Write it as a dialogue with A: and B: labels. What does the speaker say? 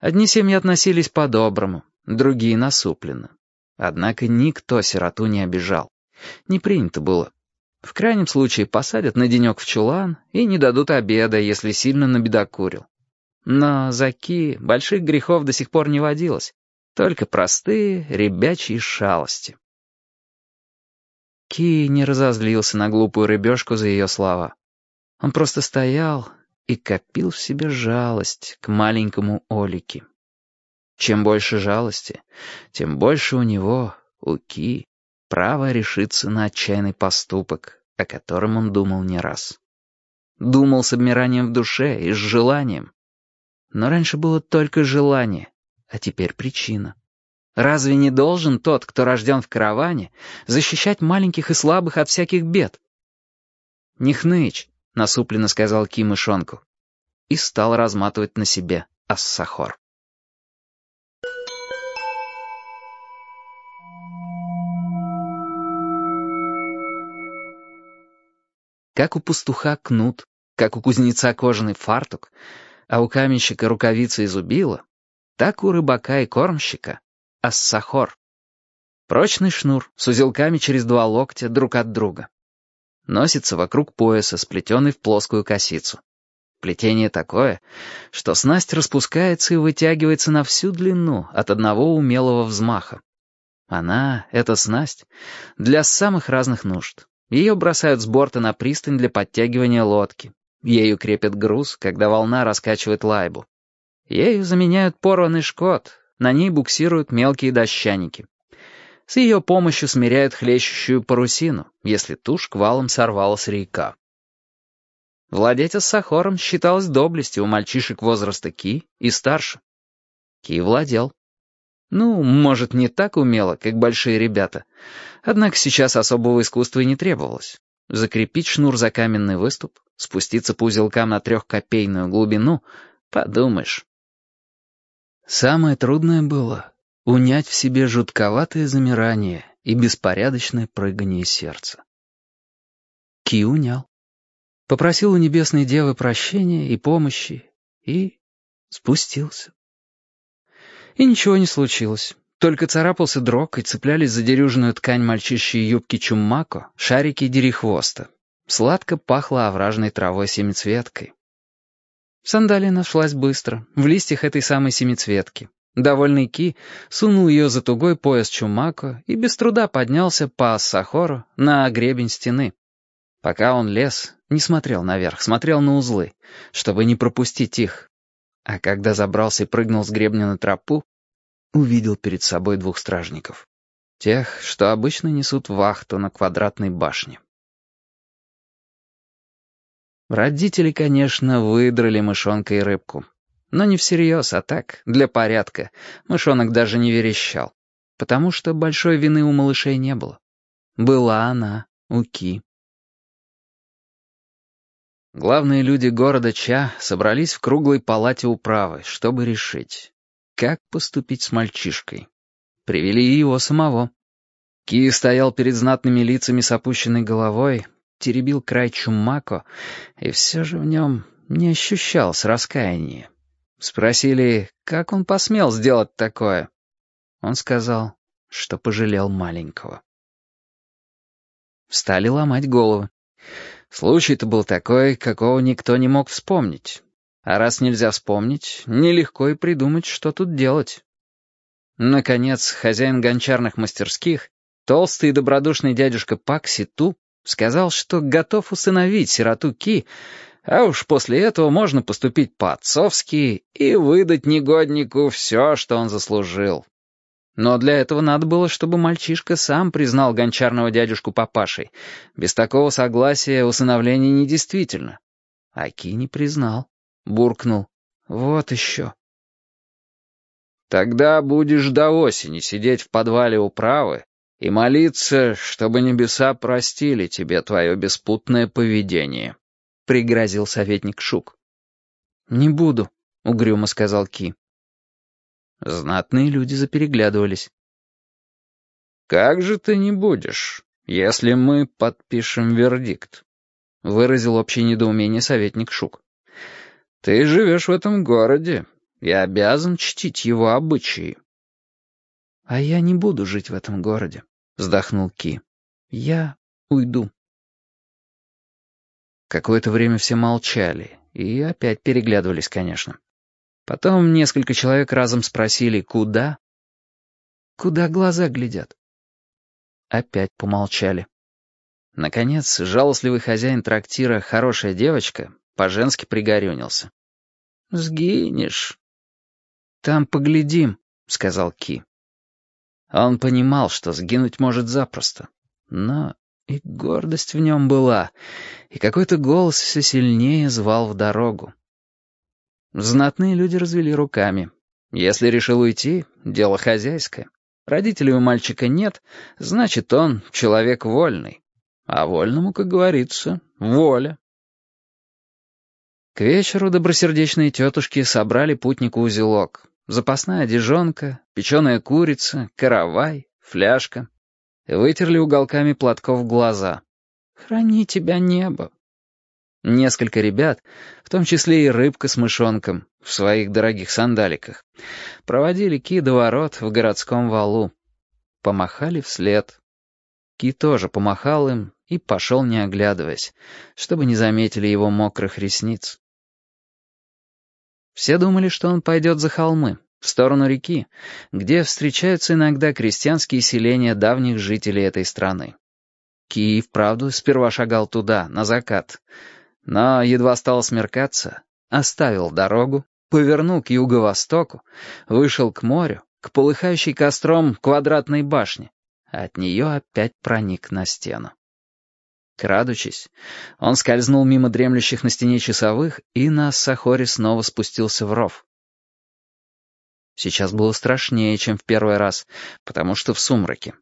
A: Одни семьи относились по-доброму, другие насупленно. Однако никто сироту не обижал. Не принято было. В крайнем случае посадят на денек в чулан и не дадут обеда, если сильно набедокурил. Но за Ки больших грехов до сих пор не водилось. Только простые ребячьи шалости. Ки не разозлился на глупую рыбешку за ее слова. Он просто стоял и копил в себе жалость к маленькому Олике. Чем больше жалости, тем больше у него, у Ки, право решиться на отчаянный поступок, о котором он думал не раз. Думал с обмиранием в душе и с желанием. Но раньше было только желание, а теперь причина. Разве не должен тот, кто рожден в караване, защищать маленьких и слабых от всяких бед? «Не хнычь», — насупленно сказал Ки мышонку. И стал разматывать на себе ассахор. Как у пастуха кнут, как у кузнеца кожаный фартук, а у каменщика рукавица из убила, так у рыбака и кормщика ассахор. Прочный шнур с узелками через два локтя друг от друга. Носится вокруг пояса, сплетенный в плоскую косицу. Плетение такое, что снасть распускается и вытягивается на всю длину от одного умелого взмаха. Она, эта снасть, для самых разных нужд. Ее бросают с борта на пристань для подтягивания лодки. Ею крепят груз, когда волна раскачивает лайбу. Ею заменяют порванный шкот, на ней буксируют мелкие дощаники. С ее помощью смиряют хлещущую парусину, если ту шквалом сорвалась река. Владеть Ассахором считалось доблестью у мальчишек возраста Ки и старше. Ки владел. Ну, может, не так умело, как большие ребята. Однако сейчас особого искусства и не требовалось. Закрепить шнур за каменный выступ, спуститься по узелкам на трехкопейную глубину — подумаешь. Самое трудное было — унять в себе жутковатое замирание и беспорядочное прыгание сердца. Ки унял. Попросил у небесной девы прощения и помощи и спустился. И ничего не случилось. Только царапался дрог и цеплялись за дерюжную ткань мальчишьей юбки чумако шарики дерехвоста. Сладко пахло овражной травой-семицветкой. Сандалия нашлась быстро, в листьях этой самой семицветки. Довольный Ки сунул ее за тугой пояс чумако и без труда поднялся по Ассахору на гребень стены. Пока он лез, не смотрел наверх, смотрел на узлы, чтобы не пропустить их, а когда забрался и прыгнул с гребня на тропу, увидел перед собой двух стражников. Тех, что обычно несут вахту на квадратной башне. Родители, конечно, выдрали мышонка и рыбку. Но не всерьез, а так, для порядка. Мышонок даже не верещал. Потому что большой вины у малышей не было. Была она у Ки. Главные люди города Ча собрались в круглой палате управы, чтобы решить, как поступить с мальчишкой. Привели его самого. Ки стоял перед знатными лицами с опущенной головой, теребил край чумако, и все же в нем не ощущалось раскаяния. Спросили, как он посмел сделать такое. Он сказал, что пожалел маленького. Стали ломать головы. Случай-то был такой, какого никто не мог вспомнить. А раз нельзя вспомнить, нелегко и придумать, что тут делать. Наконец, хозяин гончарных мастерских, толстый и добродушный дядюшка Пак Ситу, сказал, что готов усыновить сироту Ки, а уж после этого можно поступить по-отцовски и выдать негоднику все, что он заслужил. Но для этого надо было, чтобы мальчишка сам признал гончарного дядюшку папашей. Без такого согласия усыновление недействительно. Аки не признал. Буркнул. Вот еще. «Тогда будешь до осени сидеть в подвале управы и молиться, чтобы небеса простили тебе твое беспутное поведение», — пригрозил советник Шук. «Не буду», — угрюмо сказал Ки. Знатные люди запереглядывались. «Как же ты не будешь, если мы подпишем вердикт?» — выразил общее недоумение советник Шук. «Ты живешь в этом городе, Я обязан чтить его обычаи».
B: «А я не буду жить в этом городе», — вздохнул Ки. «Я уйду».
A: Какое-то время все молчали и опять переглядывались, конечно. Потом несколько человек разом спросили «Куда?».
B: «Куда глаза глядят?»
A: Опять помолчали. Наконец, жалостливый хозяин трактира «Хорошая девочка» по-женски пригорюнился.
B: «Сгинешь».
A: «Там поглядим», — сказал Ки. Он понимал, что сгинуть может запросто. Но и гордость в нем была, и какой-то голос все сильнее звал в дорогу. Знатные люди развели руками. Если решил уйти, дело хозяйское. Родителей у мальчика нет, значит, он человек вольный. А вольному, как говорится, воля. К вечеру добросердечные тетушки собрали путнику узелок. Запасная одежонка, печеная курица, каравай, фляжка. Вытерли уголками платков глаза. «Храни тебя небо». Несколько ребят, в том числе и рыбка с мышонком, в своих дорогих сандаликах, проводили Ки до ворот в городском валу. Помахали вслед. Ки тоже помахал им и пошел, не оглядываясь, чтобы не заметили его мокрых ресниц. Все думали, что он пойдет за холмы, в сторону реки, где встречаются иногда крестьянские селения давних жителей этой страны. Киев, правда, сперва шагал туда, на закат, но едва стало смеркаться, оставил дорогу, повернул к юго-востоку, вышел к морю, к полыхающей костром квадратной башне, от нее опять проник на стену. Крадучись, он скользнул мимо дремлющих на стене часовых и на Сахоре снова спустился в ров. Сейчас было страшнее, чем в первый раз, потому что в сумраке.